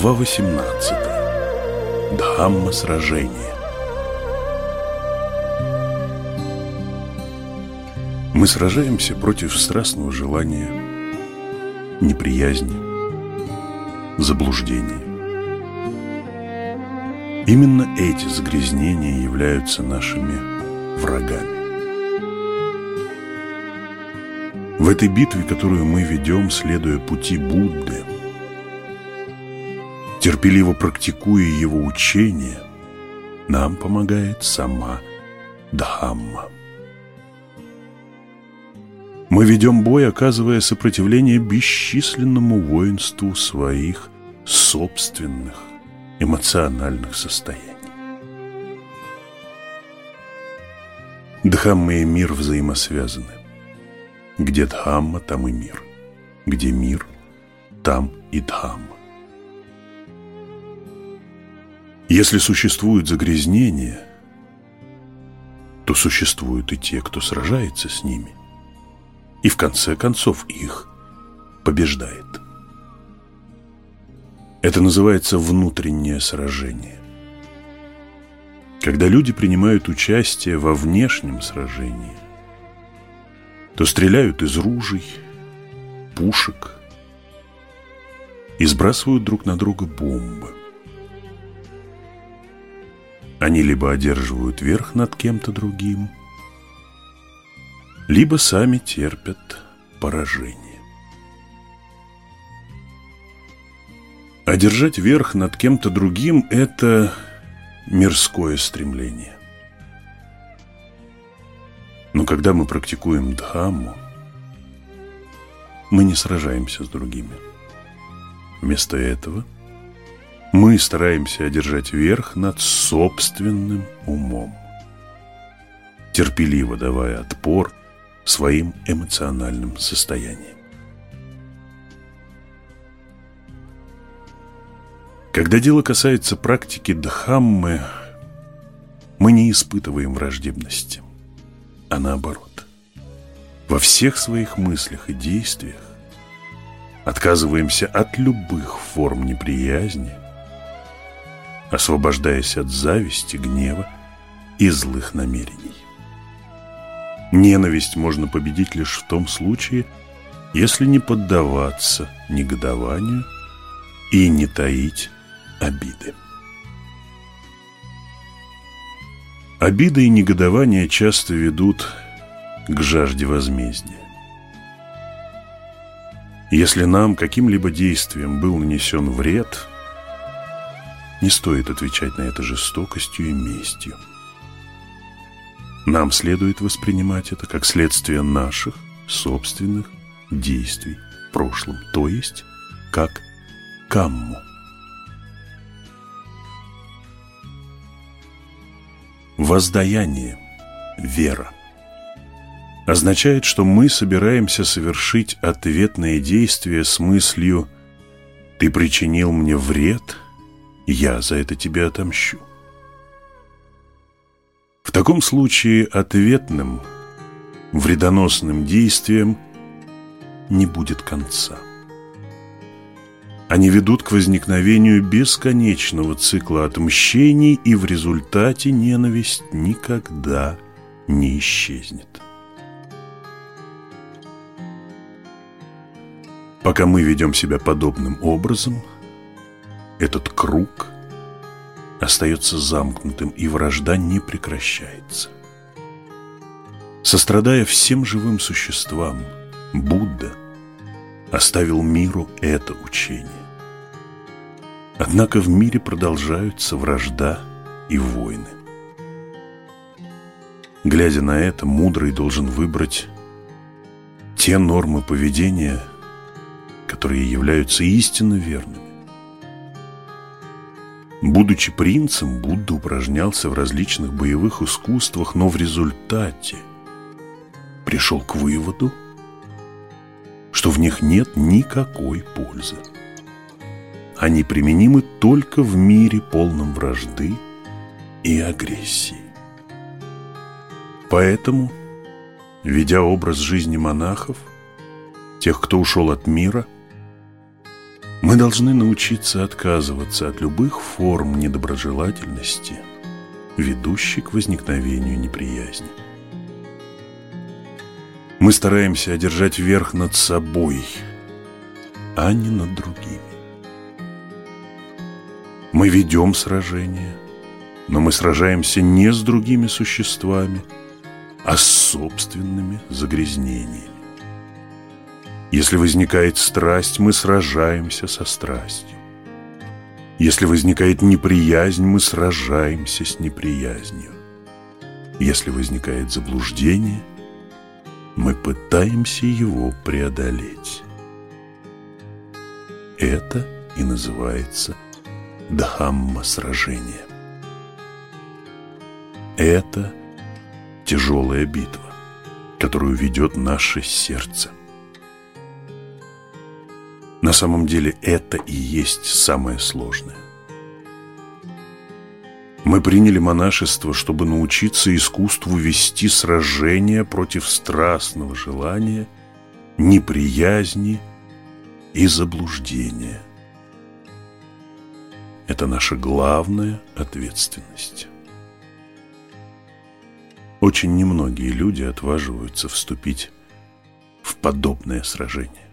Глава 18. Дхамма сражения. Мы сражаемся против страстного желания, неприязни, заблуждения. Именно эти загрязнения являются нашими врагами. В этой битве, которую мы ведем, следуя пути Будды, терпеливо практикуя его учение, нам помогает сама Дхамма. Мы ведем бой, оказывая сопротивление бесчисленному воинству своих собственных эмоциональных состояний. Дхамма и мир взаимосвязаны. Где Дхамма, там и мир. Где мир, там и Дхамма. Если существуют загрязнения, то существуют и те, кто сражается с ними. И в конце концов их побеждает. Это называется внутреннее сражение. Когда люди принимают участие во внешнем сражении, то стреляют из ружей, пушек и сбрасывают друг на друга бомбы. Они либо одерживают верх над кем-то другим, либо сами терпят поражение. Одержать верх над кем-то другим – это мирское стремление. Но когда мы практикуем Дхамму, мы не сражаемся с другими. Вместо этого – мы стараемся одержать верх над собственным умом, терпеливо давая отпор своим эмоциональным состояниям. Когда дело касается практики Дхаммы, мы не испытываем враждебности, а наоборот. Во всех своих мыслях и действиях отказываемся от любых форм неприязни, освобождаясь от зависти, гнева и злых намерений. Ненависть можно победить лишь в том случае, если не поддаваться негодованию и не таить обиды. Обида и негодование часто ведут к жажде возмездия. Если нам каким-либо действием был нанесен вред – не стоит отвечать на это жестокостью и местью. Нам следует воспринимать это как следствие наших собственных действий в прошлом, то есть как камму. Воздаяние, вера, означает, что мы собираемся совершить ответное действие с мыслью «ты причинил мне вред», я за это тебе отомщу. В таком случае ответным, вредоносным действием не будет конца. Они ведут к возникновению бесконечного цикла отмщений, и в результате ненависть никогда не исчезнет. Пока мы ведем себя подобным образом – этот круг остается замкнутым, и вражда не прекращается. Сострадая всем живым существам, Будда оставил миру это учение. Однако в мире продолжаются вражда и войны. Глядя на это, мудрый должен выбрать те нормы поведения, которые являются истинно верными. Будучи принцем, Будда упражнялся в различных боевых искусствах, но в результате пришел к выводу, что в них нет никакой пользы. Они применимы только в мире полном вражды и агрессии. Поэтому, ведя образ жизни монахов, тех, кто ушел от мира – Мы должны научиться отказываться от любых форм недоброжелательности, ведущих к возникновению неприязни. Мы стараемся одержать верх над собой, а не над другими. Мы ведем сражение, но мы сражаемся не с другими существами, а с собственными загрязнениями. Если возникает страсть, мы сражаемся со страстью. Если возникает неприязнь, мы сражаемся с неприязнью. Если возникает заблуждение, мы пытаемся его преодолеть. Это и называется Дхамма-сражение. Это тяжелая битва, которую ведет наше сердце. На самом деле это и есть самое сложное. Мы приняли монашество, чтобы научиться искусству вести сражения против страстного желания, неприязни и заблуждения. Это наша главная ответственность. Очень немногие люди отваживаются вступить в подобное сражение.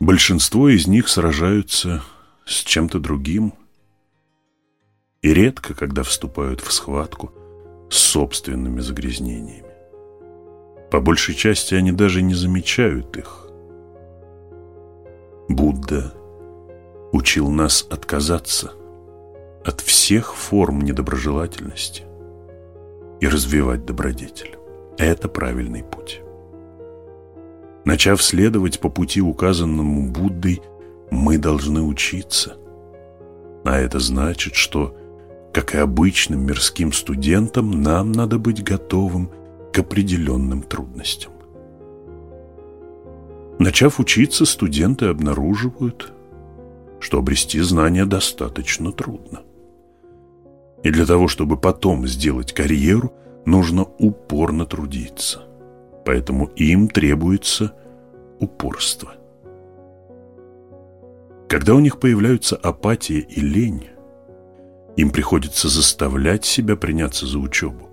Большинство из них сражаются с чем-то другим и редко, когда вступают в схватку с собственными загрязнениями. По большей части они даже не замечают их. Будда учил нас отказаться от всех форм недоброжелательности и развивать добродетель. Это правильный путь. Начав следовать по пути, указанному Буддой, мы должны учиться. А это значит, что, как и обычным мирским студентам, нам надо быть готовым к определенным трудностям. Начав учиться, студенты обнаруживают, что обрести знания достаточно трудно. И для того, чтобы потом сделать карьеру, нужно упорно трудиться – поэтому им требуется упорство. Когда у них появляются апатия и лень, им приходится заставлять себя приняться за учебу.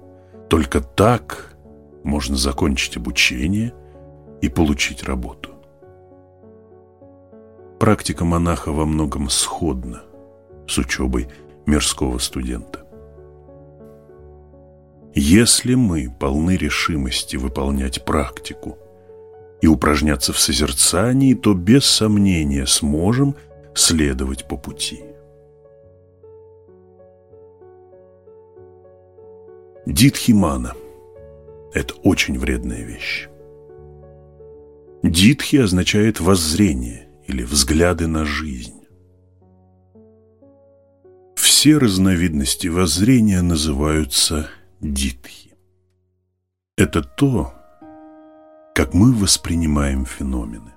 Только так можно закончить обучение и получить работу. Практика монаха во многом сходна с учебой мирского студента. Если мы полны решимости выполнять практику и упражняться в созерцании, то без сомнения сможем следовать по пути. Дитхимана – это очень вредная вещь. Дитхи означает воззрение или взгляды на жизнь. Все разновидности воззрения называются дитхи. Это то, как мы воспринимаем феномены.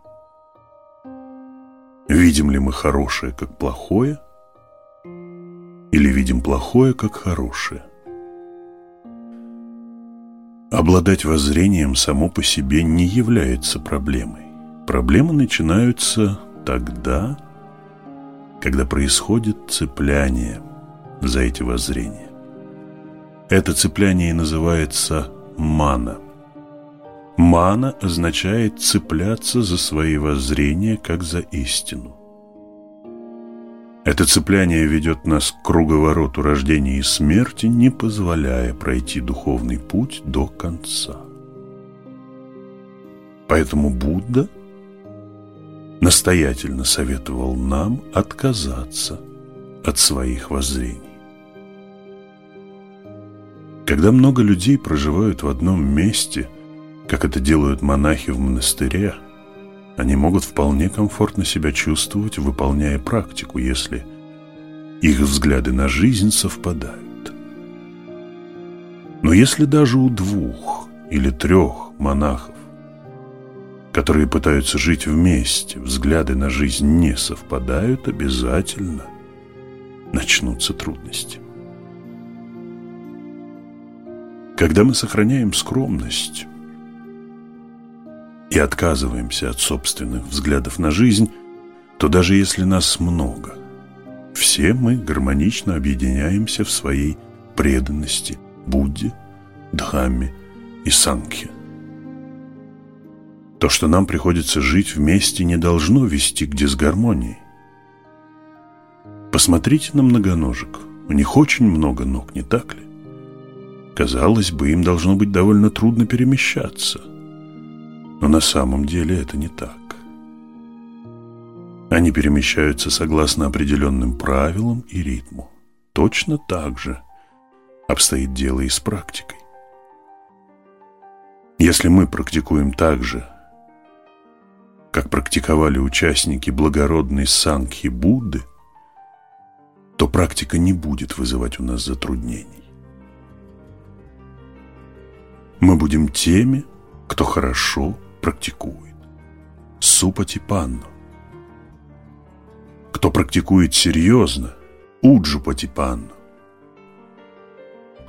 Видим ли мы хорошее как плохое, или видим плохое как хорошее? Обладать воззрением само по себе не является проблемой. Проблемы начинаются тогда, когда происходит цепляние за эти воззрения. Это цепляние называется мана. Мана означает цепляться за свои воззрения, как за истину. Это цепляние ведет нас к круговороту рождения и смерти, не позволяя пройти духовный путь до конца. Поэтому Будда настоятельно советовал нам отказаться от своих воззрений. Когда много людей проживают в одном месте, как это делают монахи в монастыре, они могут вполне комфортно себя чувствовать, выполняя практику, если их взгляды на жизнь совпадают. Но если даже у двух или трех монахов, которые пытаются жить вместе, взгляды на жизнь не совпадают, обязательно начнутся трудности. Когда мы сохраняем скромность, и отказываемся от собственных взглядов на жизнь, то даже если нас много, все мы гармонично объединяемся в своей преданности Будде, Дхамме и Сангхе. То, что нам приходится жить вместе, не должно вести к дисгармонии. Посмотрите на многоножек. У них очень много ног, не так ли? Казалось бы, им должно быть довольно трудно перемещаться. Но на самом деле это не так. Они перемещаются согласно определенным правилам и ритму. Точно так же обстоит дело и с практикой. Если мы практикуем так же, как практиковали участники благородной Сангхи Будды, то практика не будет вызывать у нас затруднений. Мы будем теми, кто хорошо практикует. Супатипанну. Кто практикует серьезно, уджупатипанну.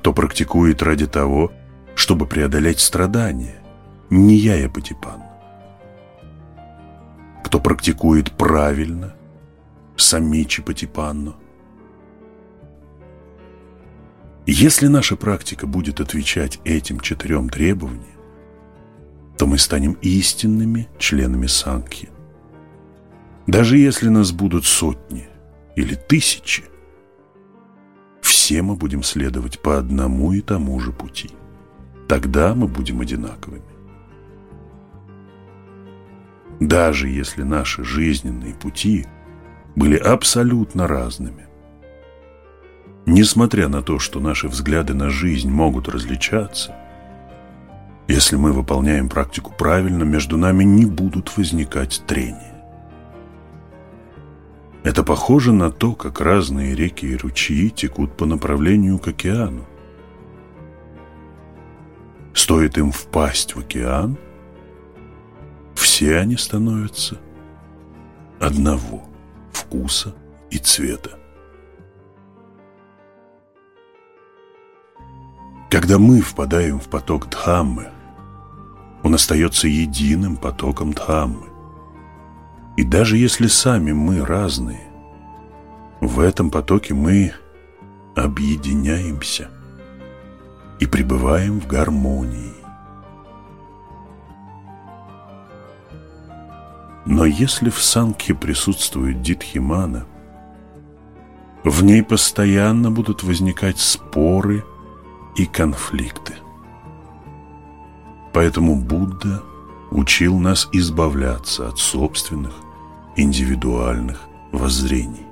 Кто практикует ради того, чтобы преодолеть страдания, не. Кто практикует правильно, самичипатипанну. Если наша практика будет отвечать этим четырем требованиям, то мы станем истинными членами Санки. Даже если нас будут сотни или тысячи, все мы будем следовать по одному и тому же пути. Тогда мы будем одинаковыми. Даже если наши жизненные пути были абсолютно разными, Несмотря на то, что наши взгляды на жизнь могут различаться, если мы выполняем практику правильно, между нами не будут возникать трения. Это похоже на то, как разные реки и ручьи текут по направлению к океану. Стоит им впасть в океан, все они становятся одного вкуса и цвета. Когда мы впадаем в поток Дхаммы, он остается единым потоком Дхаммы. И даже если сами мы разные, в этом потоке мы объединяемся и пребываем в гармонии. Но если в санке присутствует Дитхимана, в ней постоянно будут возникать споры – и конфликты. Поэтому Будда учил нас избавляться от собственных индивидуальных воззрений.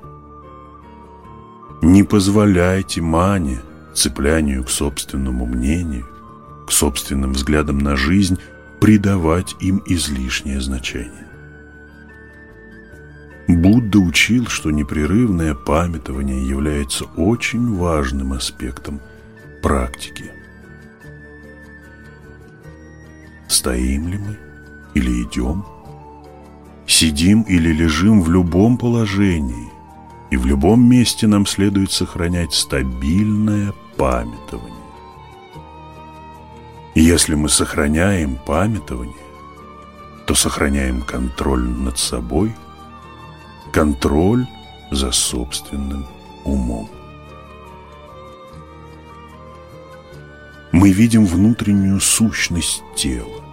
Не позволяйте мане, цеплянию к собственному мнению, к собственным взглядам на жизнь, придавать им излишнее значение. Будда учил, что непрерывное памятование является очень важным аспектом – практики. Стоим ли мы или идем? Сидим или лежим в любом положении, и в любом месте нам следует сохранять стабильное памятование. И если мы сохраняем памятование, то сохраняем контроль над собой, контроль за собственным умом. Мы видим внутреннюю сущность тела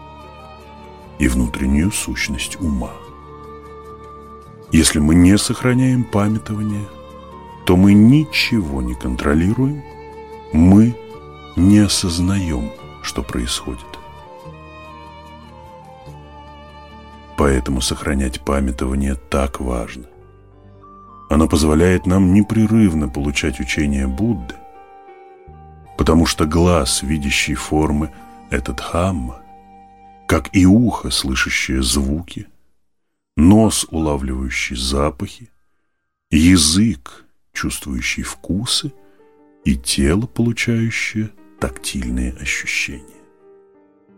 и внутреннюю сущность ума. Если мы не сохраняем памятование, то мы ничего не контролируем, мы не осознаем, что происходит. Поэтому сохранять памятование так важно. Оно позволяет нам непрерывно получать учение Будды, потому что глаз, видящий формы, этот хамма, как и ухо, слышащее звуки, нос, улавливающий запахи, язык, чувствующий вкусы, и тело, получающее тактильные ощущения.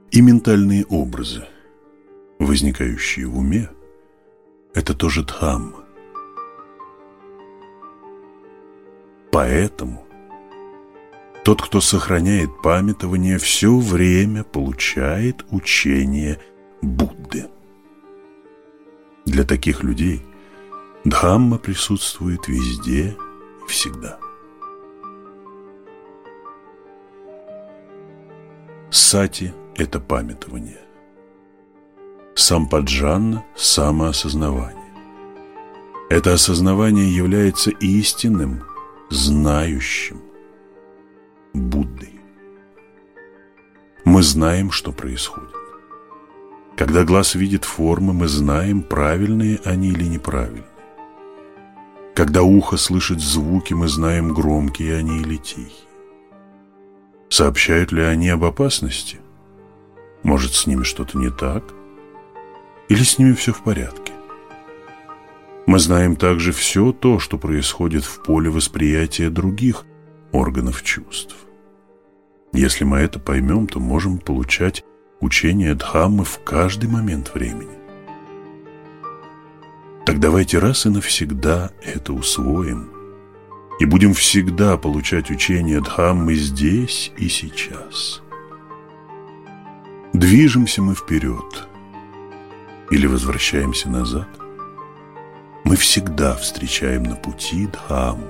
И ментальные образы, возникающие в уме, это тоже дхамма. Поэтому тот, кто сохраняет памятование, все время получает учение Будды. Для таких людей Дхамма присутствует везде и всегда. Сати – это памятование. Сампаджанна – самоосознавание. Это осознавание является истинным, знающим Буддой. Мы знаем, что происходит. Когда глаз видит формы, мы знаем, правильные они или неправильные. Когда ухо слышит звуки, мы знаем, громкие они или тихие. Сообщают ли они об опасности? Может, с ними что-то не так? Или с ними все в порядке? Мы знаем также все то, что происходит в поле восприятия других органов чувств. Если мы это поймем, то можем получать учение Дхаммы в каждый момент времени. Так давайте раз и навсегда это усвоим и будем всегда получать учение Дхаммы здесь и сейчас. Движемся мы вперед или возвращаемся назад – мы всегда встречаем на пути Дхамму.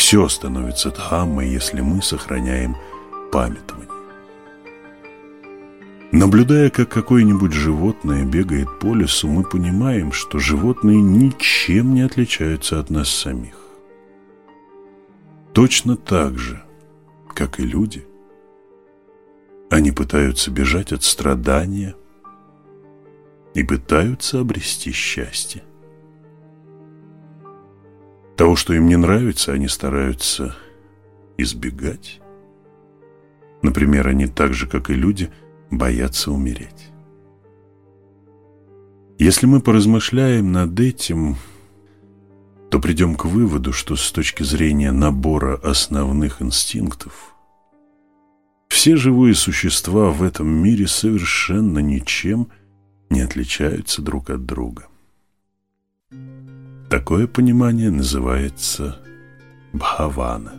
Все становится Дхаммой, если мы сохраняем памятование. Наблюдая, как какое-нибудь животное бегает по лесу, мы понимаем, что животные ничем не отличаются от нас самих. Точно так же, как и люди, они пытаются бежать от страдания и пытаются обрести счастье. Того, что им не нравится, они стараются избегать. Например, они так же, как и люди, боятся умереть. Если мы поразмышляем над этим, то придем к выводу, что с точки зрения набора основных инстинктов, все живые существа в этом мире совершенно ничем не отличаются друг от друга. Такое понимание называется бхавана.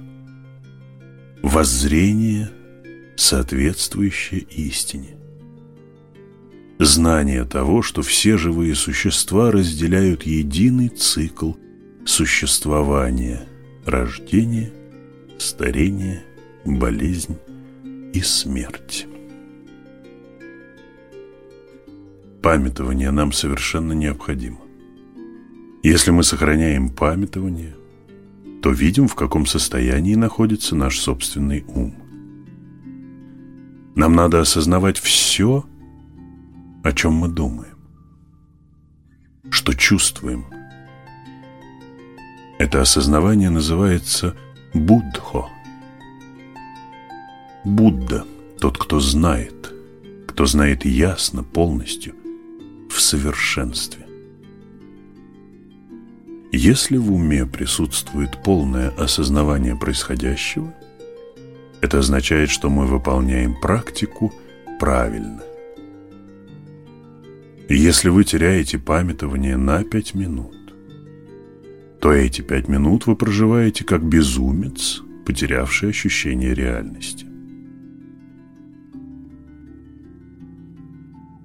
Воззрение, соответствующее истине. Знание того, что все живые существа разделяют единый цикл существования, рождение, старение, болезнь и смерть. Памятование нам совершенно необходимо. Если мы сохраняем памятование, то видим, в каком состоянии находится наш собственный ум. Нам надо осознавать все, о чем мы думаем, что чувствуем. Это осознавание называется Буддхо. Будда – тот, кто знает, кто знает ясно, полностью, в совершенстве. Если в уме присутствует полное осознавание происходящего, это означает, что мы выполняем практику правильно. Если вы теряете памятование на пять минут, то эти пять минут вы проживаете как безумец, потерявший ощущение реальности.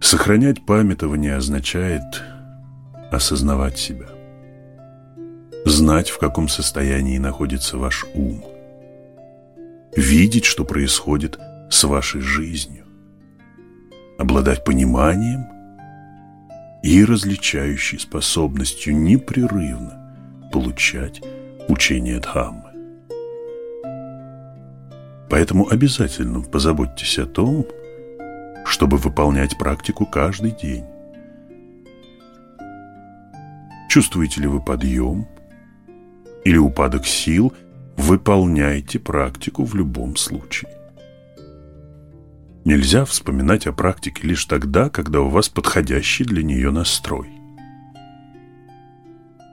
Сохранять памятование означает осознавать себя знать, в каком состоянии находится ваш ум, видеть, что происходит с вашей жизнью, обладать пониманием и различающей способностью непрерывно получать учение Дхаммы. Поэтому обязательно позаботьтесь о том, чтобы выполнять практику каждый день. Чувствуете ли вы подъем, или упадок сил, выполняйте практику в любом случае. Нельзя вспоминать о практике лишь тогда, когда у вас подходящий для нее настрой.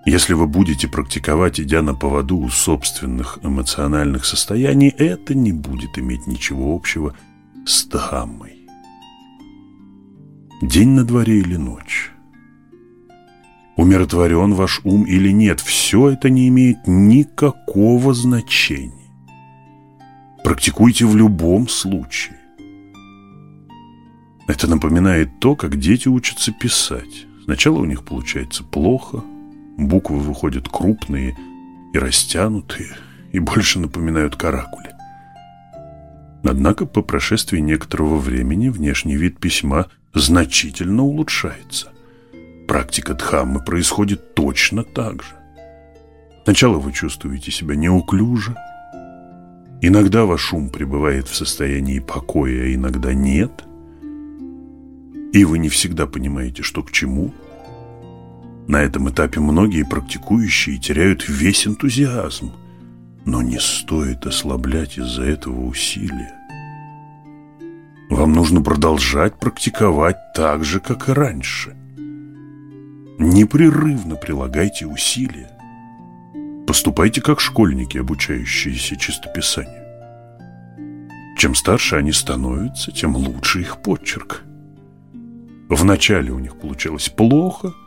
Если вы будете практиковать, идя на поводу у собственных эмоциональных состояний, это не будет иметь ничего общего с Дхаммой. День на дворе или ночь умиротворен ваш ум или нет, все это не имеет никакого значения. Практикуйте в любом случае. Это напоминает то, как дети учатся писать. Сначала у них получается плохо, буквы выходят крупные и растянутые, и больше напоминают каракули. Однако по прошествии некоторого времени внешний вид письма значительно улучшается. Практика Дхаммы происходит точно так же. Сначала вы чувствуете себя неуклюже, иногда ваш ум пребывает в состоянии покоя, а иногда нет, и вы не всегда понимаете, что к чему. На этом этапе многие практикующие теряют весь энтузиазм – но не стоит ослаблять из-за этого усилия. Вам нужно продолжать практиковать так же, как и раньше. Непрерывно прилагайте усилия. Поступайте как школьники, обучающиеся чистописанию. Чем старше они становятся, тем лучше их почерк. Вначале у них получалось плохо –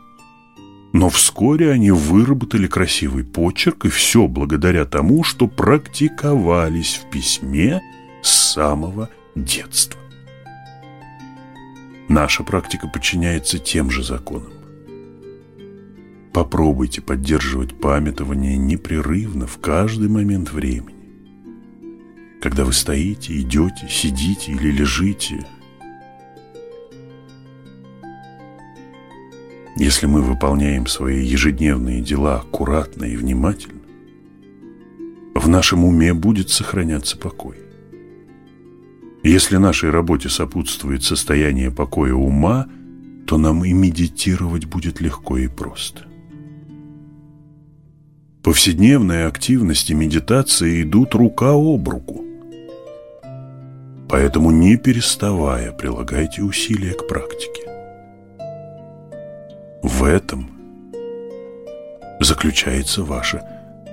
но вскоре они выработали красивый почерк, и все благодаря тому, что практиковались в письме с самого детства. Наша практика подчиняется тем же законам. Попробуйте поддерживать памятование непрерывно в каждый момент времени. Когда вы стоите, идете, сидите или лежите – Если мы выполняем свои ежедневные дела аккуратно и внимательно, в нашем уме будет сохраняться покой. Если нашей работе сопутствует состояние покоя ума, то нам и медитировать будет легко и просто. Повседневная активность и медитация идут рука об руку. Поэтому не переставая прилагайте усилия к практике. В этом заключается ваша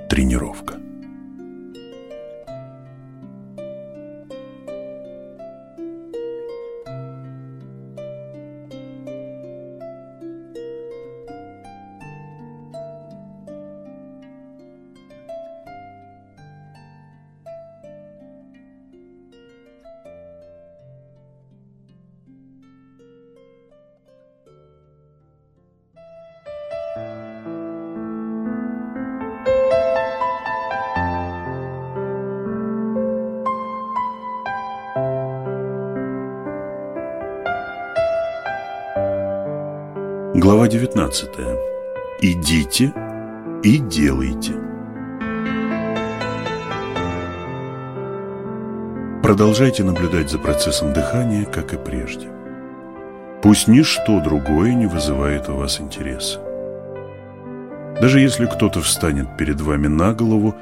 тренировка. Глава 19. Идите и делайте. Продолжайте наблюдать за процессом дыхания, как и прежде. Пусть ничто другое не вызывает у вас интереса. Даже если кто-то встанет перед вами на голову,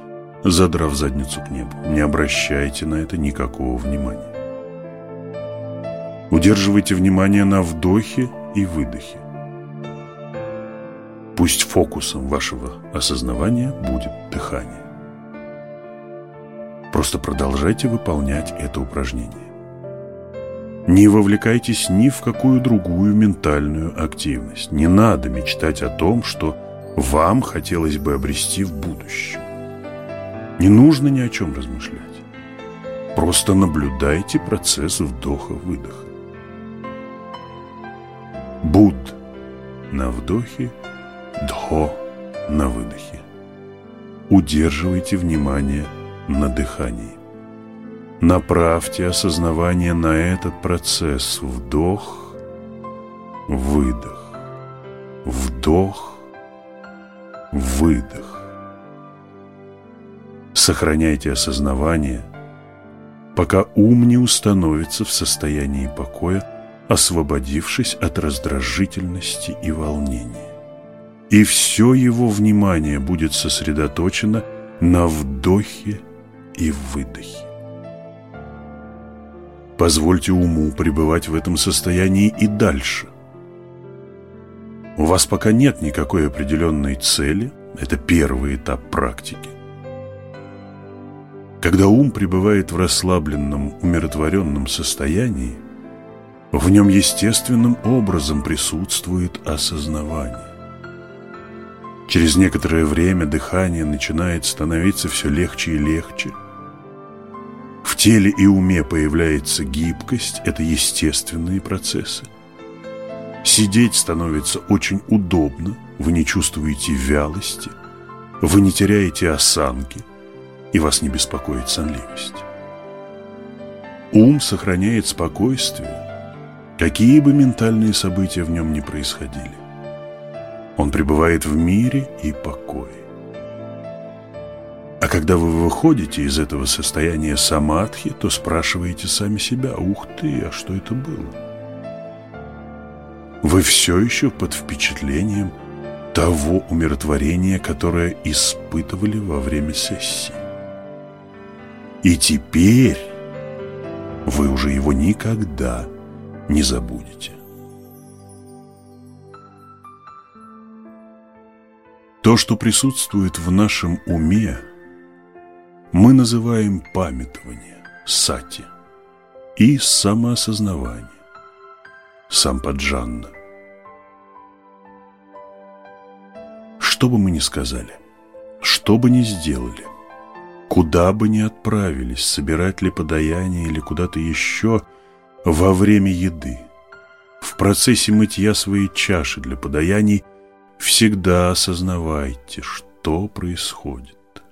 задрав задницу к небу, не обращайте на это никакого внимания. Удерживайте внимание на вдохе и выдохе. Пусть фокусом вашего осознавания будет дыхание. Просто продолжайте выполнять это упражнение. Не вовлекайтесь ни в какую другую ментальную активность. Не надо мечтать о том, что вам хотелось бы обрести в будущем. Не нужно ни о чем размышлять. Просто наблюдайте процесс вдоха-выдоха. Буд на вдохе – Дхо на выдохе. Удерживайте внимание на дыхании. Направьте осознавание на этот процесс. Вдох, выдох, вдох, выдох. Сохраняйте осознавание, пока ум не установится в состоянии покоя, освободившись от раздражительности и волнения и все его внимание будет сосредоточено на вдохе и выдохе. Позвольте уму пребывать в этом состоянии и дальше. У вас пока нет никакой определенной цели, это первый этап практики. Когда ум пребывает в расслабленном, умиротворенном состоянии, в нем естественным образом присутствует осознавание. Через некоторое время дыхание начинает становиться все легче и легче. В теле и уме появляется гибкость, это естественные процессы. Сидеть становится очень удобно, вы не чувствуете вялости, вы не теряете осанки, и вас не беспокоит сонливость. Ум сохраняет спокойствие, какие бы ментальные события в нем ни происходили. Он пребывает в мире и покое. А когда вы выходите из этого состояния самадхи, то спрашиваете сами себя, ух ты, а что это было? Вы все еще под впечатлением того умиротворения, которое испытывали во время сессии. И теперь вы уже его никогда не забудете. То, что присутствует в нашем уме, мы называем памятование, сати, и самоосознавание, сампаджанна. Что бы мы ни сказали, что бы ни сделали, куда бы ни отправились, собирать ли подаяние или куда-то еще во время еды, в процессе мытья своей чаши для подаяний Всегда осознавайте, что происходит.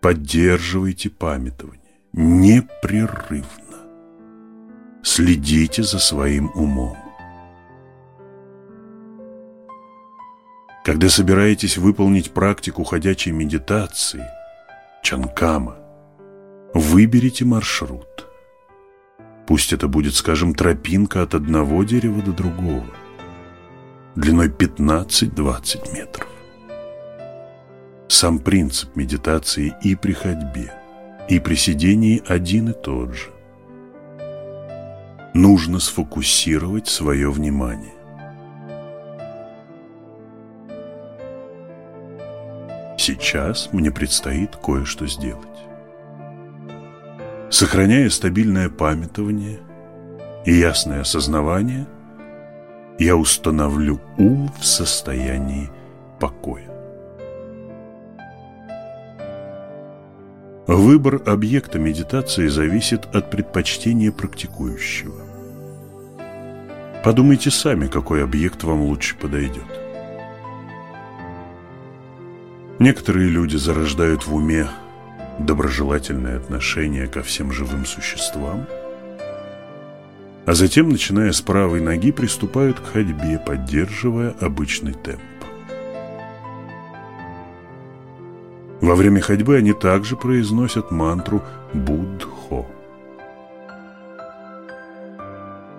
Поддерживайте памятование непрерывно. Следите за своим умом. Когда собираетесь выполнить практику ходячей медитации, чанкама, выберите маршрут. Пусть это будет, скажем, тропинка от одного дерева до другого длиной 15-20 метров. Сам принцип медитации и при ходьбе, и при сидении один и тот же. Нужно сфокусировать свое внимание. Сейчас мне предстоит кое-что сделать. Сохраняя стабильное памятование и ясное осознавание – я установлю ум в состоянии покоя. Выбор объекта медитации зависит от предпочтения практикующего. Подумайте сами, какой объект вам лучше подойдет. Некоторые люди зарождают в уме доброжелательное отношение ко всем живым существам – а затем, начиная с правой ноги, приступают к ходьбе, поддерживая обычный темп. Во время ходьбы они также произносят мантру «Буддхо».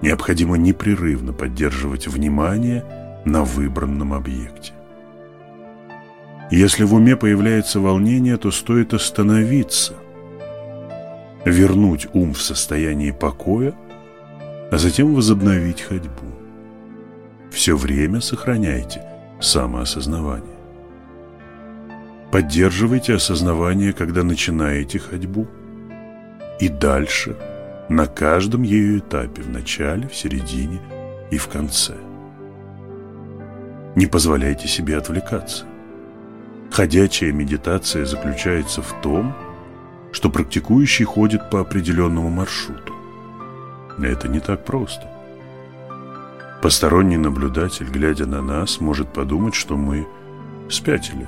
Необходимо непрерывно поддерживать внимание на выбранном объекте. Если в уме появляется волнение, то стоит остановиться, вернуть ум в состояние покоя а затем возобновить ходьбу. Все время сохраняйте самоосознавание. Поддерживайте осознавание, когда начинаете ходьбу, и дальше, на каждом ее этапе, в начале, в середине и в конце. Не позволяйте себе отвлекаться. Ходячая медитация заключается в том, что практикующий ходит по определенному маршруту. Это не так просто. Посторонний наблюдатель, глядя на нас, может подумать, что мы спятили.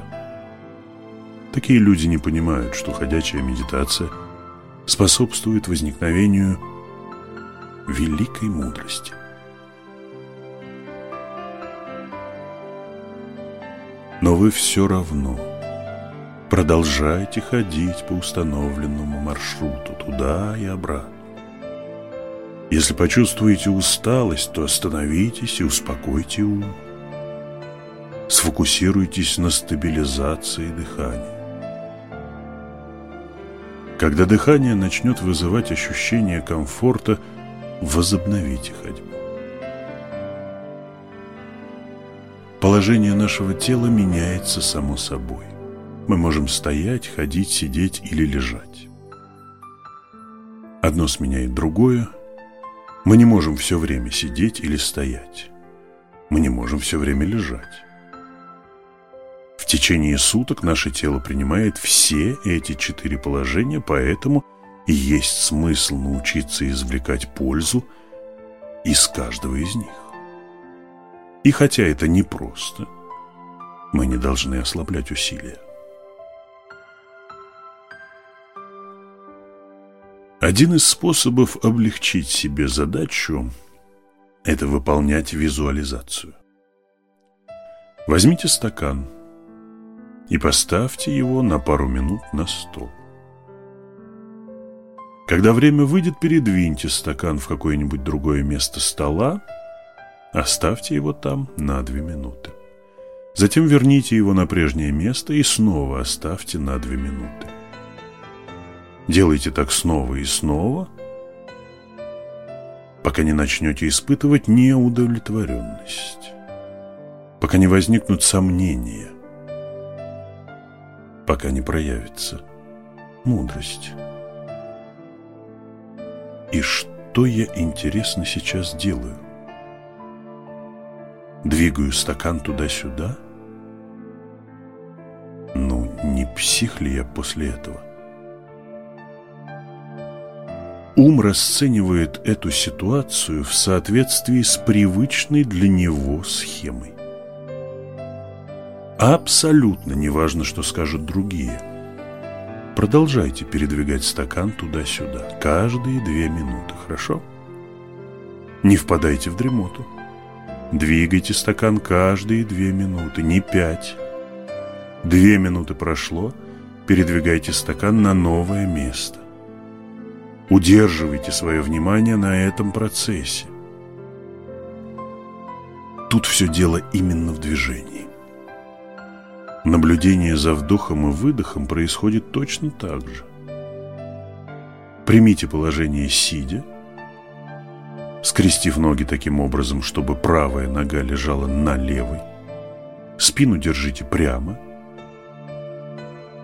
Такие люди не понимают, что ходячая медитация способствует возникновению великой мудрости. Но вы все равно продолжайте ходить по установленному маршруту туда и обратно. Если почувствуете усталость, то остановитесь и успокойте ум. Сфокусируйтесь на стабилизации дыхания. Когда дыхание начнет вызывать ощущение комфорта, возобновите ходьбу. Положение нашего тела меняется само собой. Мы можем стоять, ходить, сидеть или лежать. Одно сменяет другое, мы не можем все время сидеть или стоять. Мы не можем все время лежать. В течение суток наше тело принимает все эти четыре положения, поэтому И есть смысл научиться извлекать пользу из каждого из них. И хотя это непросто, мы не должны ослаблять усилия. Один из способов облегчить себе задачу – это выполнять визуализацию. Возьмите стакан и поставьте его на пару минут на стол. Когда время выйдет, передвиньте стакан в какое-нибудь другое место стола, оставьте его там на две минуты. Затем верните его на прежнее место и снова оставьте на две минуты. Делайте так снова и снова, пока не начнете испытывать неудовлетворенность, пока не возникнут сомнения, пока не проявится мудрость. И что я, интересно, сейчас делаю? Двигаю стакан туда-сюда? Ну, не псих ли я после этого? Ум расценивает эту ситуацию в соответствии с привычной для него схемой. Абсолютно неважно, что скажут другие. Продолжайте передвигать стакан туда-сюда, каждые две минуты, хорошо? Не впадайте в дремоту. Двигайте стакан каждые две минуты, не пять. Две минуты прошло, передвигайте стакан на новое место. Удерживайте свое внимание на этом процессе. Тут все дело именно в движении. Наблюдение за вдохом и выдохом происходит точно так же. Примите положение сидя, скрестив ноги таким образом, чтобы правая нога лежала на левой. Спину держите прямо –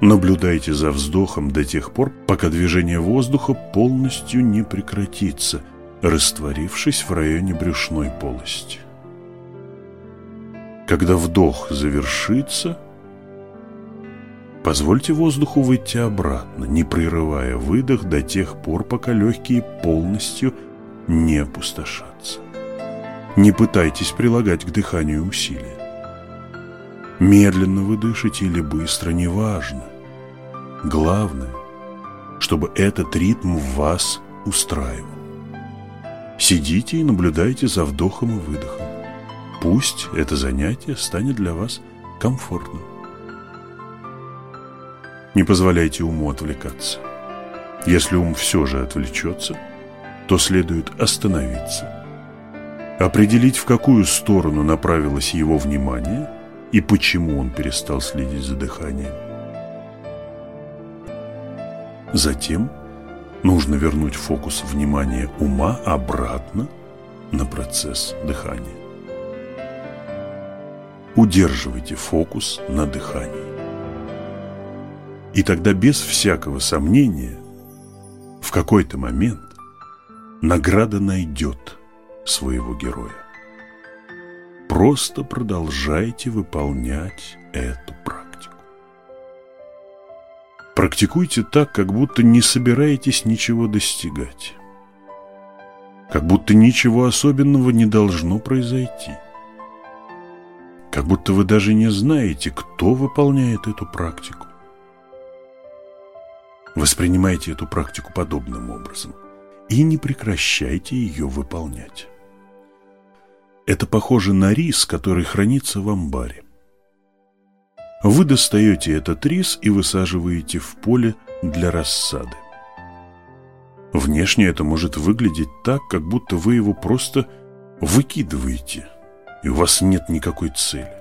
Наблюдайте за вздохом до тех пор, пока движение воздуха полностью не прекратится, растворившись в районе брюшной полости. Когда вдох завершится, позвольте воздуху выйти обратно, не прерывая выдох до тех пор, пока легкие полностью не опустошатся. Не пытайтесь прилагать к дыханию усилия. Медленно вы дышите или быстро, неважно. Главное, чтобы этот ритм вас устраивал. Сидите и наблюдайте за вдохом и выдохом. Пусть это занятие станет для вас комфортным. Не позволяйте уму отвлекаться. Если ум все же отвлечется, то следует остановиться, определить, в какую сторону направилось его внимание и почему он перестал следить за дыханием. Затем нужно вернуть фокус внимания ума обратно на процесс дыхания. Удерживайте фокус на дыхании. И тогда без всякого сомнения в какой-то момент награда найдет своего героя. Просто продолжайте выполнять эту практику. Практикуйте так, как будто не собираетесь ничего достигать. Как будто ничего особенного не должно произойти. Как будто вы даже не знаете, кто выполняет эту практику. Воспринимайте эту практику подобным образом и не прекращайте ее выполнять. Это похоже на рис, который хранится в амбаре. Вы достаете этот рис и высаживаете в поле для рассады. Внешне это может выглядеть так, как будто вы его просто выкидываете, и у вас нет никакой цели.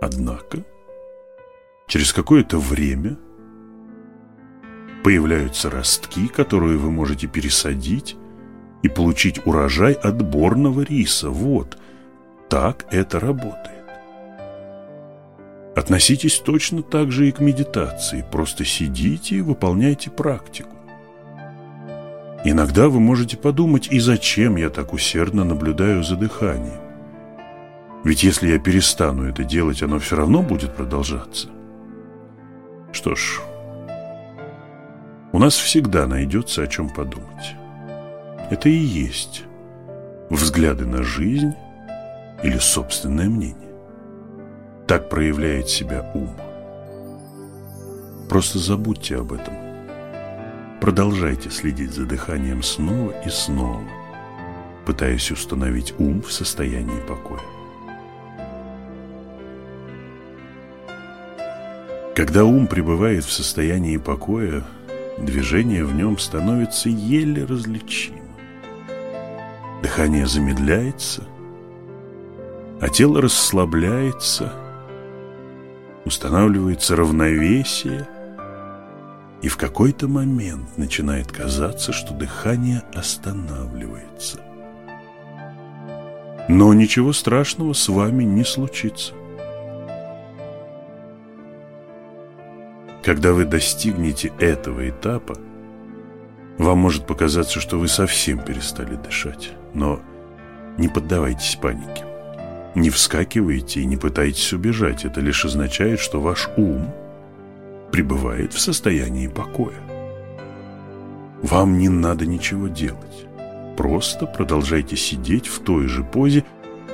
Однако, через какое-то время появляются ростки, которые вы можете пересадить и получить урожай отборного риса. Вот, так это работает. Относитесь точно так же и к медитации, просто сидите и выполняйте практику. Иногда вы можете подумать, и зачем я так усердно наблюдаю за дыханием? Ведь если я перестану это делать, оно все равно будет продолжаться. Что ж, у нас всегда найдется о чем подумать. Это и есть взгляды на жизнь или собственное мнение. Так проявляет себя ум. Просто забудьте об этом. Продолжайте следить за дыханием снова и снова, пытаясь установить ум в состоянии покоя. Когда ум пребывает в состоянии покоя, движение в нем становится еле различимо. Дыхание замедляется, а тело расслабляется, устанавливается равновесие, и в какой-то момент начинает казаться, что дыхание останавливается. Но ничего страшного с вами не случится. Когда вы достигнете этого этапа, вам может показаться, что вы совсем перестали дышать, но не поддавайтесь панике. Не вскакивайте и не пытайтесь убежать, это лишь означает, что ваш ум пребывает в состоянии покоя. Вам не надо ничего делать. Просто продолжайте сидеть в той же позе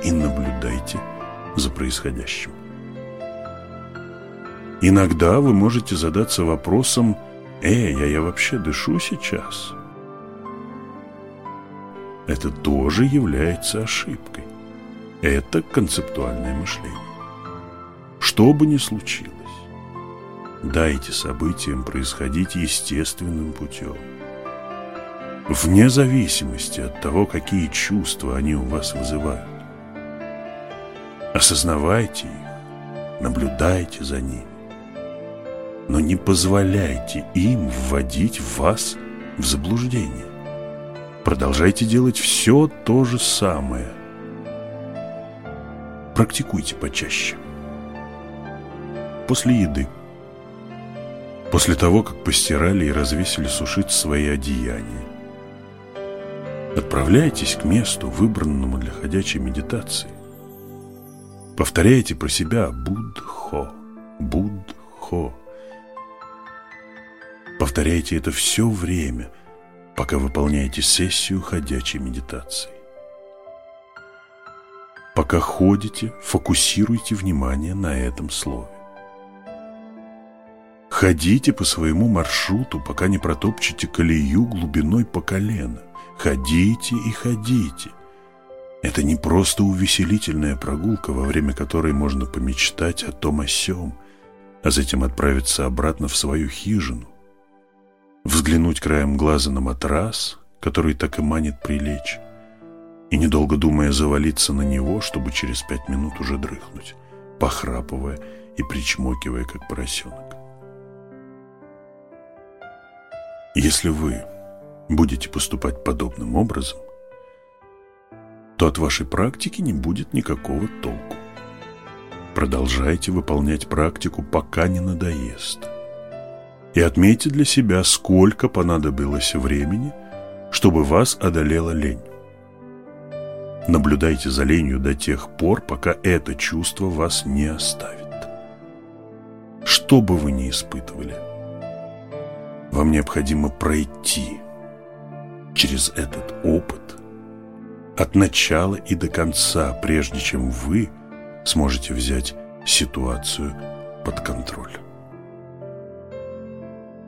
и наблюдайте за происходящим. Иногда вы можете задаться вопросом «Эй, а я вообще дышу сейчас?» Это тоже является ошибкой. Это концептуальное мышление. Что бы ни случилось, дайте событиям происходить естественным путем. Вне зависимости от того, какие чувства они у вас вызывают. Осознавайте их, наблюдайте за ними но не позволяйте им вводить вас в заблуждение. Продолжайте делать все то же самое. Практикуйте почаще. После еды. После того, как постирали и развесили сушить свои одеяния. Отправляйтесь к месту, выбранному для ходячей медитации. Повторяйте про себя «Будхо, Будхо». Повторяйте это все время, пока выполняете сессию ходячей медитации. Пока ходите, фокусируйте внимание на этом слове. Ходите по своему маршруту, пока не протопчете колею глубиной по колено. Ходите и ходите. Это не просто увеселительная прогулка, во время которой можно помечтать о том о сём, а затем отправиться обратно в свою хижину взглянуть краем глаза на матрас, который так и манит прилечь, и, недолго думая, завалиться на него, чтобы через пять минут уже дрыхнуть, похрапывая и причмокивая, как поросенок. Если вы будете поступать подобным образом, то от вашей практики не будет никакого толку. Продолжайте выполнять практику, пока не надоест – и отметьте для себя, сколько понадобилось времени, чтобы вас одолела лень. Наблюдайте за ленью до тех пор, пока это чувство вас не оставит. Что бы вы ни испытывали, вам необходимо пройти через этот опыт от начала и до конца, прежде чем вы сможете взять ситуацию под контроль.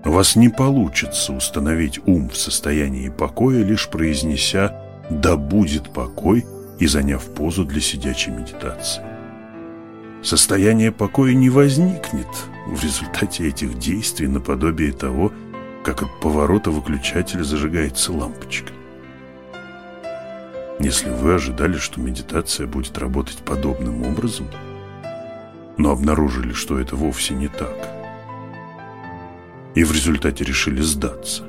У вас не получится установить ум в состоянии покоя, лишь произнеся «да будет покой» и заняв позу для сидячей медитации. Состояние покоя не возникнет в результате этих действий наподобие того, как от поворота выключателя зажигается лампочка. Если вы ожидали, что медитация будет работать подобным образом, но обнаружили, что это вовсе не так – и в результате решили сдаться,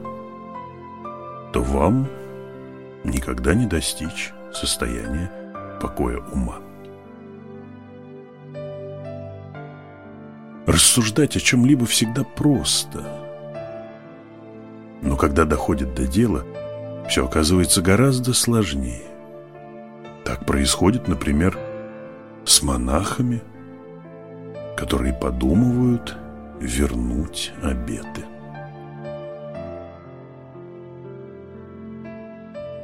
то вам никогда не достичь состояния покоя ума. Рассуждать о чем-либо всегда просто. Но когда доходит до дела, все оказывается гораздо сложнее. Так происходит, например, с монахами, которые подумывают вернуть обеты.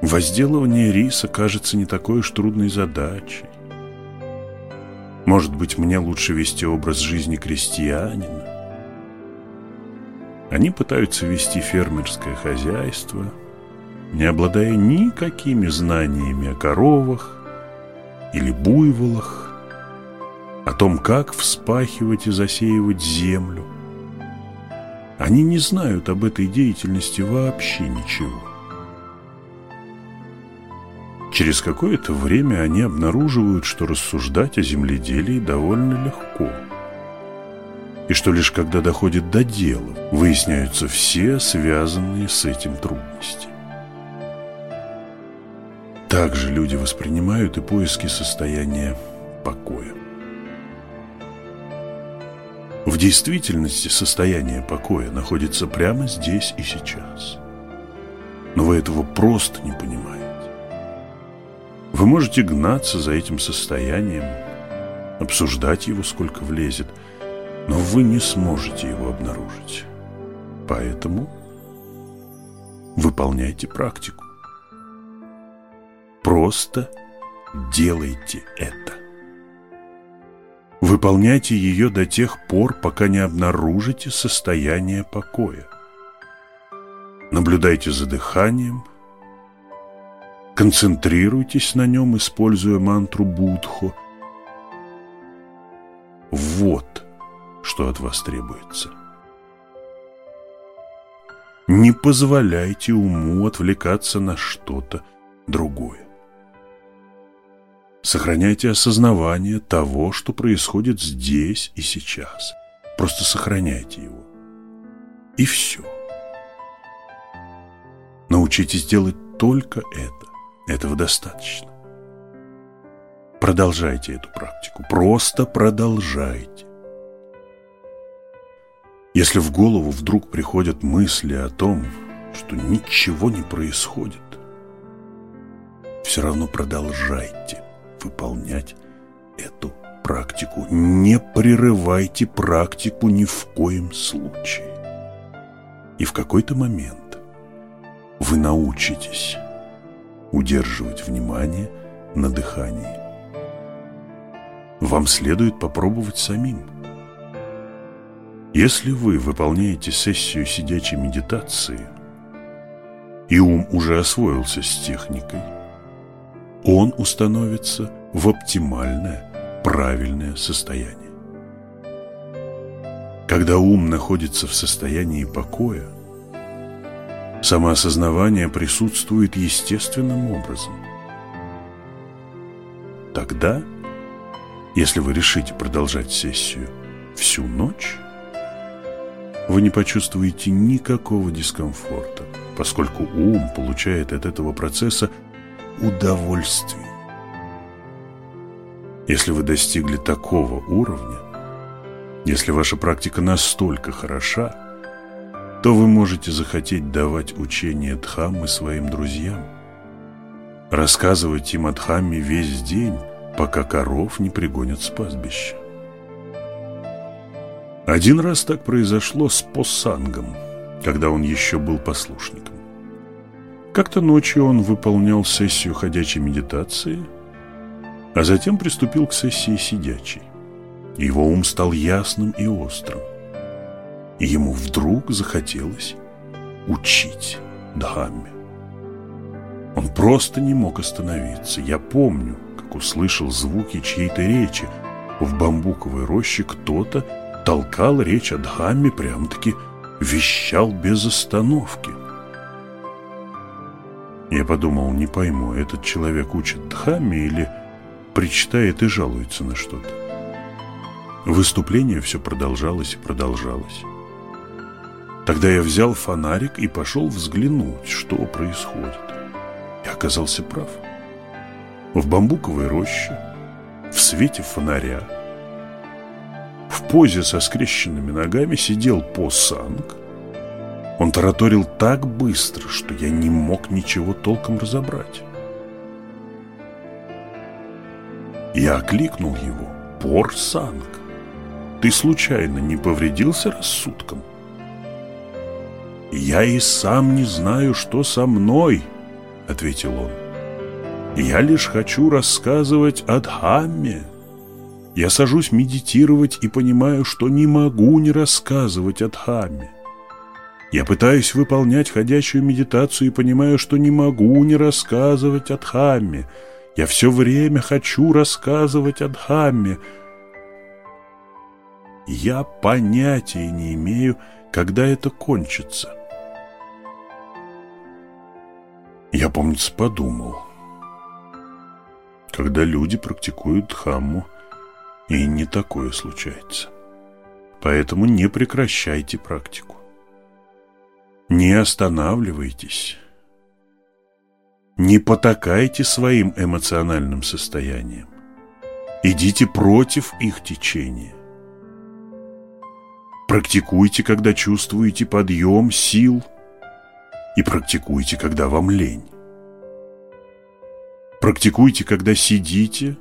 Возделывание риса кажется не такой уж трудной задачей. Может быть, мне лучше вести образ жизни крестьянина? Они пытаются вести фермерское хозяйство, не обладая никакими знаниями о коровах или буйволах, о том, как вспахивать и засеивать землю. Они не знают об этой деятельности вообще ничего. Через какое-то время они обнаруживают, что рассуждать о земледелии довольно легко. И что лишь когда доходит до дела, выясняются все связанные с этим трудности. Также люди воспринимают и поиски состояния покоя. В действительности состояние покоя находится прямо здесь и сейчас. Но вы этого просто не понимаете. Вы можете гнаться за этим состоянием, обсуждать его сколько влезет, но вы не сможете его обнаружить. Поэтому выполняйте практику. Просто делайте это. Выполняйте ее до тех пор, пока не обнаружите состояние покоя. Наблюдайте за дыханием – Концентрируйтесь на нем, используя мантру Будхо. Вот что от вас требуется. Не позволяйте уму отвлекаться на что-то другое. Сохраняйте осознавание того, что происходит здесь и сейчас. Просто сохраняйте его. И все. Научитесь делать только это. Этого достаточно. Продолжайте эту практику. Просто продолжайте. Если в голову вдруг приходят мысли о том, что ничего не происходит, все равно продолжайте выполнять эту практику. Не прерывайте практику ни в коем случае. И в какой-то момент вы научитесь удерживать внимание на дыхании. Вам следует попробовать самим. Если вы выполняете сессию сидячей медитации, и ум уже освоился с техникой, он установится в оптимальное, правильное состояние. Когда ум находится в состоянии покоя, Самоосознавание присутствует естественным образом. Тогда, если вы решите продолжать сессию всю ночь, вы не почувствуете никакого дискомфорта, поскольку ум получает от этого процесса удовольствие. Если вы достигли такого уровня, если ваша практика настолько хороша, то вы можете захотеть давать учение Дхаммы своим друзьям, рассказывать им о Дхамме весь день, пока коров не пригонят с пастбища. Один раз так произошло с Посангом, когда он еще был послушником. Как-то ночью он выполнял сессию ходячей медитации, а затем приступил к сессии сидячей. Его ум стал ясным и острым и ему вдруг захотелось учить Дхамме. Он просто не мог остановиться. Я помню, как услышал звуки чьей-то речи. В бамбуковой роще кто-то толкал речь о Дхамме, прям-таки вещал без остановки. Я подумал, не пойму, этот человек учит Дхамме или причитает и жалуется на что-то. Выступление все продолжалось и продолжалось. Тогда я взял фонарик и пошел взглянуть, что происходит. И оказался прав. В бамбуковой роще, в свете фонаря, в позе со скрещенными ногами сидел Посанг. Он тараторил так быстро, что я не мог ничего толком разобрать. Я окликнул его. Порсанг, ты случайно не повредился рассудком? Я и сам не знаю, что со мной, — ответил он. «Я лишь хочу рассказывать о Дхамме. Я сажусь медитировать и понимаю, что не могу не рассказывать о Дхамме. Я пытаюсь выполнять ходячую медитацию и понимаю, что не могу не рассказывать о Дхамме. Я все время хочу рассказывать о Дхамме. Я понятия не имею, когда это кончится. Я, помнится, подумал, когда люди практикуют Дхамму, и не такое случается. Поэтому не прекращайте практику. Не останавливайтесь. Не потакайте своим эмоциональным состоянием. Идите против их течения. Практикуйте, когда чувствуете подъем сил, и практикуйте, когда вам лень. Практикуйте, когда сидите,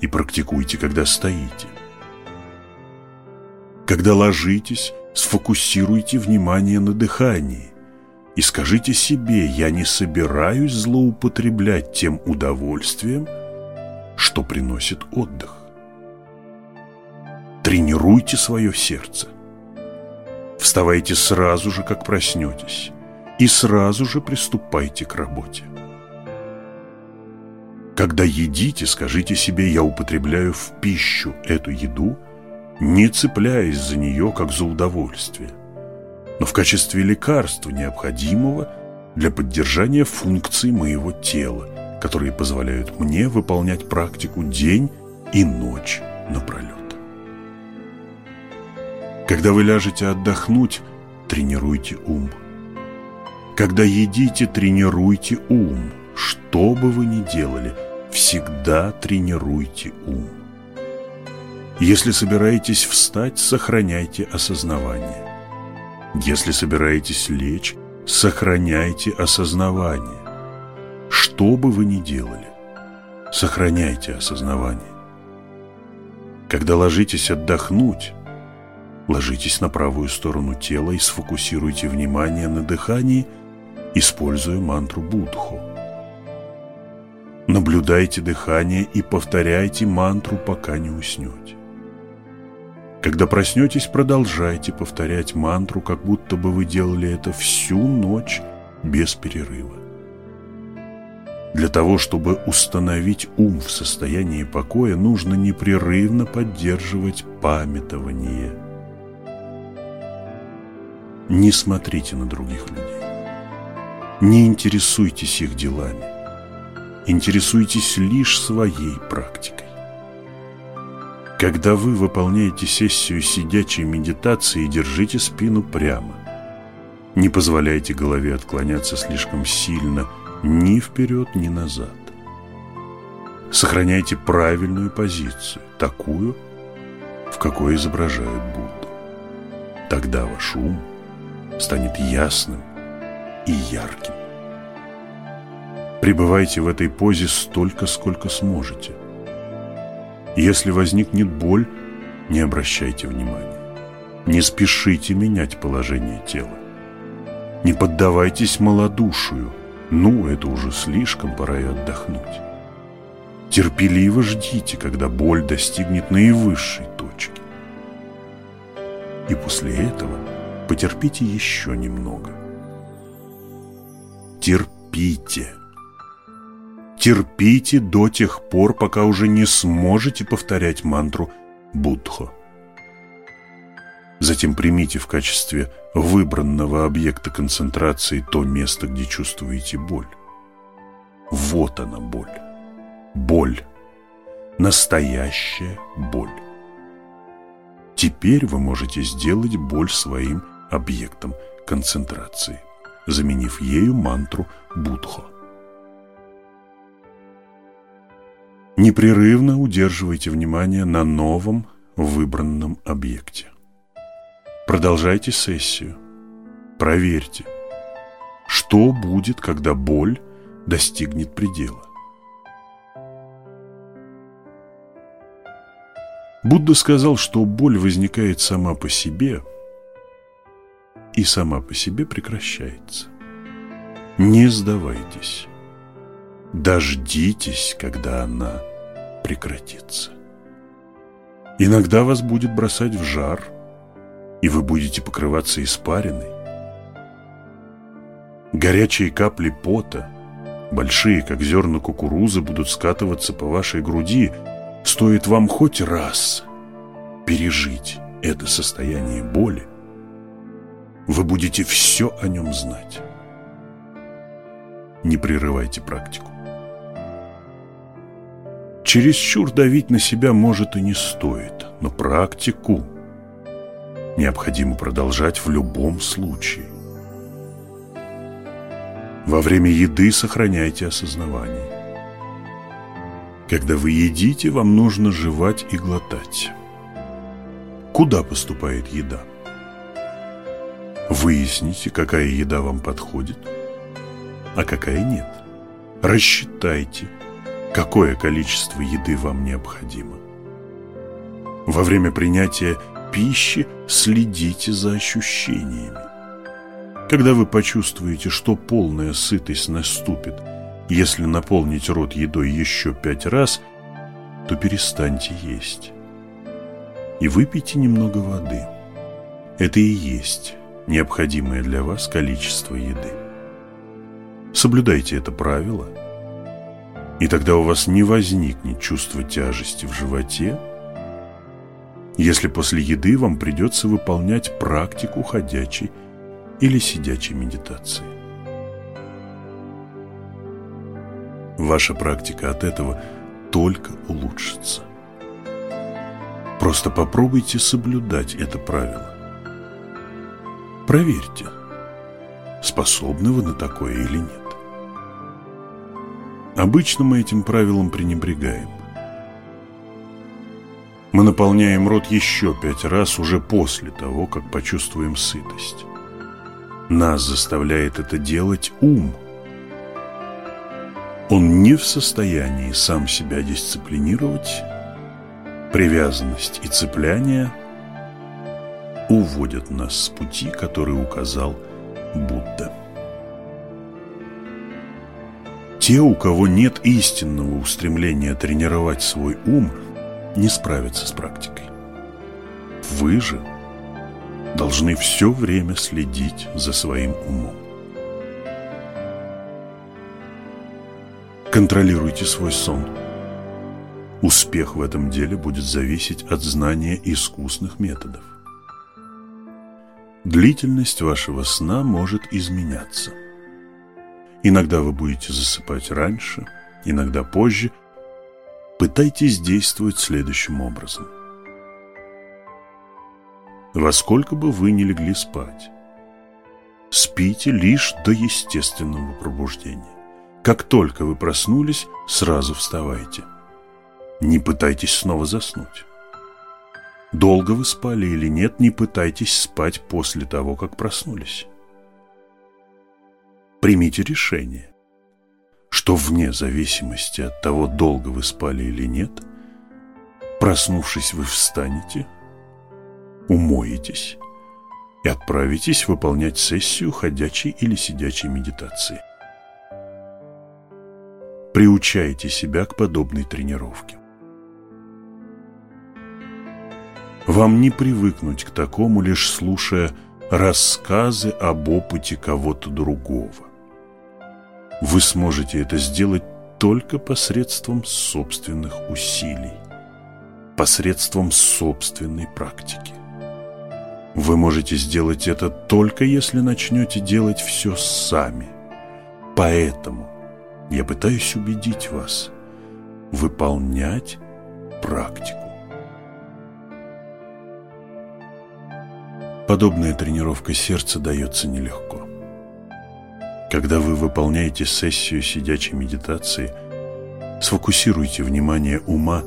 и практикуйте, когда стоите. Когда ложитесь, Сфокусируйте внимание на дыхании и скажите себе, я не собираюсь злоупотреблять тем удовольствием, что приносит отдых. Тренируйте свое сердце. Вставайте сразу же, как проснетесь, и сразу же приступайте к работе. Когда едите, скажите себе, я употребляю в пищу эту еду – не цепляясь за нее как за удовольствие, но в качестве лекарства, необходимого для поддержания функций моего тела, которые позволяют мне выполнять практику день и ночь напролет. Когда вы ляжете отдохнуть, тренируйте ум. Когда едите, тренируйте ум. Что бы вы ни делали, всегда тренируйте ум. Если собираетесь встать, сохраняйте осознавание. Если собираетесь лечь, сохраняйте осознавание. Что бы вы ни делали, сохраняйте осознавание. Когда ложитесь отдохнуть, ложитесь на правую сторону тела и сфокусируйте внимание на дыхании, используя мантру Будху. Наблюдайте дыхание и повторяйте мантру, пока не уснете. Когда проснетесь, продолжайте повторять мантру, как будто бы вы делали это всю ночь без перерыва. Для того, чтобы установить ум в состоянии покоя, нужно непрерывно поддерживать памятование. Не смотрите на других людей. Не интересуйтесь их делами. Интересуйтесь лишь своей практикой. Когда вы выполняете сессию сидячей медитации, держите спину прямо. Не позволяйте голове отклоняться слишком сильно ни вперед, ни назад. Сохраняйте правильную позицию, такую, в какой изображают Будду. Тогда ваш ум станет ясным и ярким. Пребывайте в этой позе столько, сколько сможете. Если возникнет боль, не обращайте внимания. Не спешите менять положение тела. Не поддавайтесь малодушию. Ну, это уже слишком, пора и отдохнуть. Терпеливо ждите, когда боль достигнет наивысшей точки. И после этого потерпите еще немного. Терпите. Терпите до тех пор, пока уже не сможете повторять мантру Будхо. Затем примите в качестве выбранного объекта концентрации то место, где чувствуете боль. Вот она боль. Боль. Настоящая боль. Теперь вы можете сделать боль своим объектом концентрации, заменив ею мантру Будхо. Непрерывно удерживайте внимание на новом выбранном объекте. Продолжайте сессию. Проверьте, что будет, когда боль достигнет предела. Будда сказал, что боль возникает сама по себе и сама по себе прекращается. Не сдавайтесь. Дождитесь, когда она прекратится. Иногда вас будет бросать в жар, и вы будете покрываться испариной. Горячие капли пота, большие, как зерна кукурузы, будут скатываться по вашей груди. Стоит вам хоть раз пережить это состояние боли, вы будете все о нем знать. Не прерывайте практику. Чересчур давить на себя может и не стоит, но практику необходимо продолжать в любом случае. Во время еды сохраняйте осознавание. Когда вы едите, вам нужно жевать и глотать. Куда поступает еда? Выясните, какая еда вам подходит, а какая нет. Рассчитайте, какое количество еды вам необходимо. Во время принятия пищи следите за ощущениями. Когда вы почувствуете, что полная сытость наступит, если наполнить рот едой еще пять раз, то перестаньте есть. И выпейте немного воды. Это и есть необходимое для вас количество еды. Соблюдайте это правило, и тогда у вас не возникнет чувства тяжести в животе, если после еды вам придется выполнять практику ходячей или сидячей медитации. Ваша практика от этого только улучшится. Просто попробуйте соблюдать это правило. Проверьте, способны вы на такое или нет. Обычно мы этим правилом пренебрегаем. Мы наполняем рот еще пять раз уже после того, как почувствуем сытость. Нас заставляет это делать ум. Он не в состоянии сам себя дисциплинировать. Привязанность и цепляние уводят нас с пути, который указал Будда. Те, у кого нет истинного устремления тренировать свой ум, не справятся с практикой. Вы же – должны все время следить за своим умом. Контролируйте свой сон. Успех в этом деле будет зависеть от знания искусных методов. Длительность вашего сна может изменяться. Иногда вы будете засыпать раньше, иногда позже. Пытайтесь действовать следующим образом – во сколько бы вы ни легли спать. Спите лишь до естественного пробуждения. Как только вы проснулись, сразу вставайте. Не пытайтесь снова заснуть. Долго вы спали или нет, не пытайтесь спать после того, как проснулись. Примите решение, что вне зависимости от того, долго вы спали или нет, проснувшись, вы встанете – умоетесь и отправитесь выполнять сессию ходячей или сидячей медитации. Приучайте себя к подобной тренировке. Вам не привыкнуть к такому, лишь слушая рассказы об опыте кого-то другого. Вы сможете это сделать только посредством собственных усилий, посредством собственной практики. Вы можете сделать это только если начнете делать все сами. Поэтому я пытаюсь убедить вас выполнять практику. Подобная тренировка сердца дается нелегко. Когда вы выполняете сессию сидячей медитации, сфокусируйте внимание ума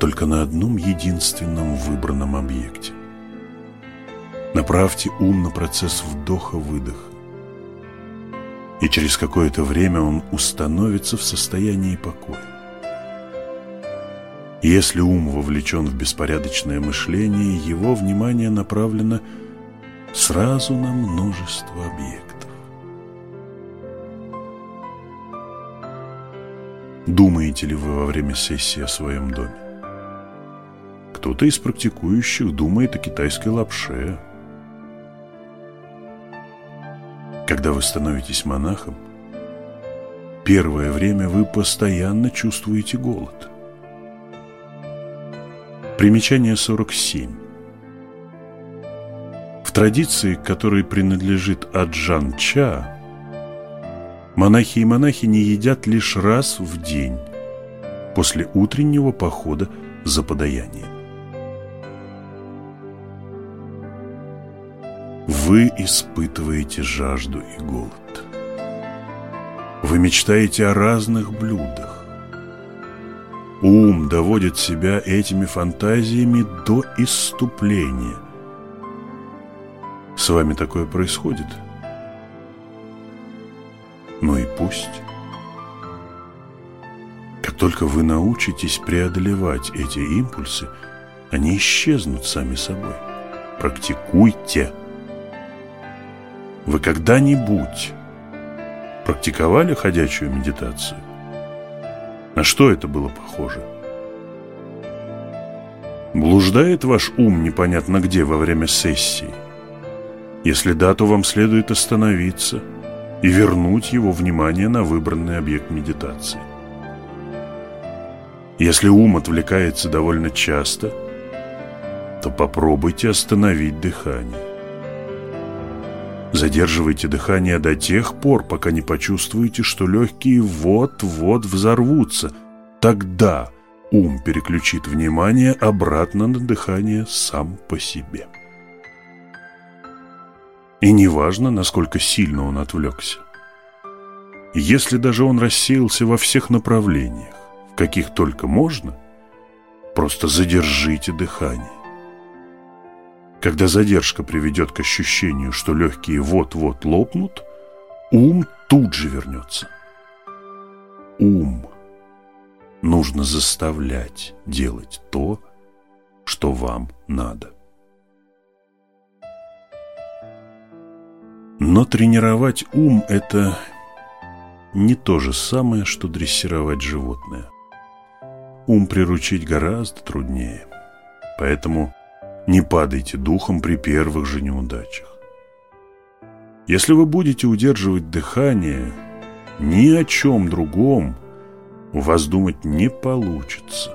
только на одном единственном выбранном объекте. Направьте ум на процесс вдоха-выдоха. И через какое-то время он установится в состоянии покоя. Если ум вовлечен в беспорядочное мышление, его внимание направлено сразу на множество объектов. Думаете ли вы во время сессии о своем доме? Кто-то из практикующих думает о китайской лапше. Когда вы становитесь монахом, первое время вы постоянно чувствуете голод. Примечание 47. Традиции, которой принадлежит Аджан Ча, монахи и монахи не едят лишь раз в день после утреннего похода за подаянием. Вы испытываете жажду и голод. Вы мечтаете о разных блюдах. Ум доводит себя этими фантазиями до исступления. С вами такое происходит? Ну и пусть. Как только вы научитесь преодолевать эти импульсы, они исчезнут сами собой. Практикуйте. Вы когда-нибудь практиковали ходячую медитацию? На что это было похоже? Блуждает ваш ум непонятно где во время сессии? Если да, то вам следует остановиться и вернуть его внимание на выбранный объект медитации. Если ум отвлекается довольно часто, то попробуйте остановить дыхание. Задерживайте дыхание до тех пор, пока не почувствуете, что легкие вот-вот взорвутся. Тогда ум переключит внимание обратно на дыхание сам по себе. И неважно, насколько сильно он отвлекся. Если даже он рассеялся во всех направлениях, в каких только можно, просто задержите дыхание. Когда задержка приведет к ощущению, что легкие вот-вот лопнут, ум тут же вернется. Ум нужно заставлять делать то, что вам надо. Но тренировать ум – это не то же самое, что дрессировать животное. Ум приручить гораздо труднее. Поэтому не падайте духом при первых же неудачах. Если вы будете удерживать дыхание, ни о чем другом у вас думать не получится.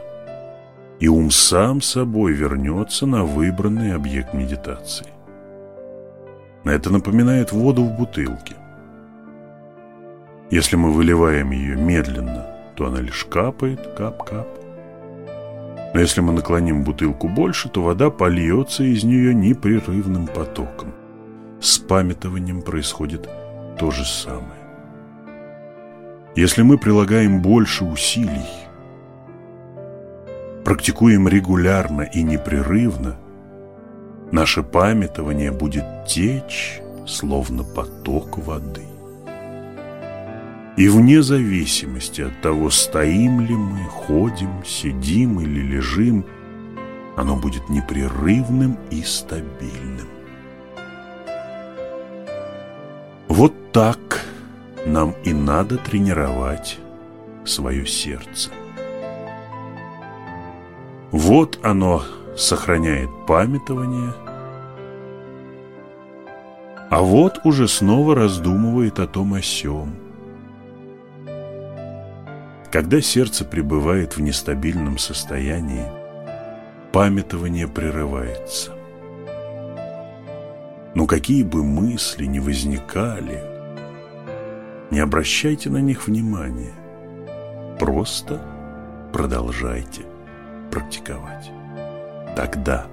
И ум сам собой вернется на выбранный объект медитации. Это напоминает воду в бутылке. Если мы выливаем ее медленно, то она лишь капает, кап-кап. Но если мы наклоним бутылку больше, то вода польется из нее непрерывным потоком. С памятованием происходит то же самое. Если мы прилагаем больше усилий, практикуем регулярно и непрерывно, наше памятование будет течь, словно поток воды. И вне зависимости от того, стоим ли мы, ходим, сидим или лежим, оно будет непрерывным и стабильным. Вот так нам и надо тренировать свое сердце. Вот оно сохраняет памятование, а вот уже снова раздумывает о том о сём – когда сердце пребывает в нестабильном состоянии, памятование прерывается. Но какие бы мысли ни возникали, не обращайте на них внимания. Просто продолжайте практиковать. Тогда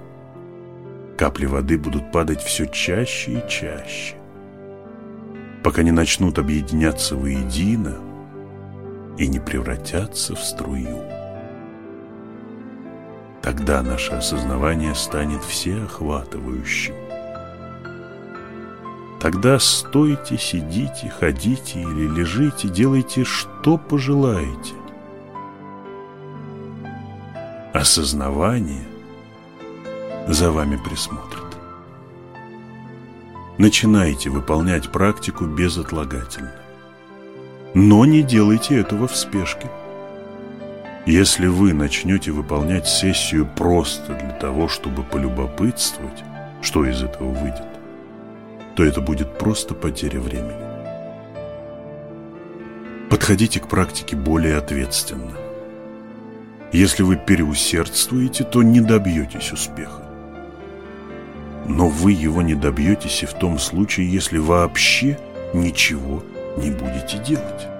капли воды будут падать все чаще и чаще, пока не начнут объединяться воедино и не превратятся в струю. Тогда наше осознавание станет всеохватывающим. Тогда стойте, сидите, ходите или лежите, делайте, что пожелаете. Осознавание за вами присмотрит. Начинайте выполнять практику безотлагательно. Но не делайте этого в спешке. Если вы начнете выполнять сессию просто для того, чтобы полюбопытствовать, что из этого выйдет, то это будет просто потеря времени. Подходите к практике более ответственно. Если вы переусердствуете, то не добьетесь успеха. Но вы его не добьетесь и в том случае, если вообще ничего не будете делать.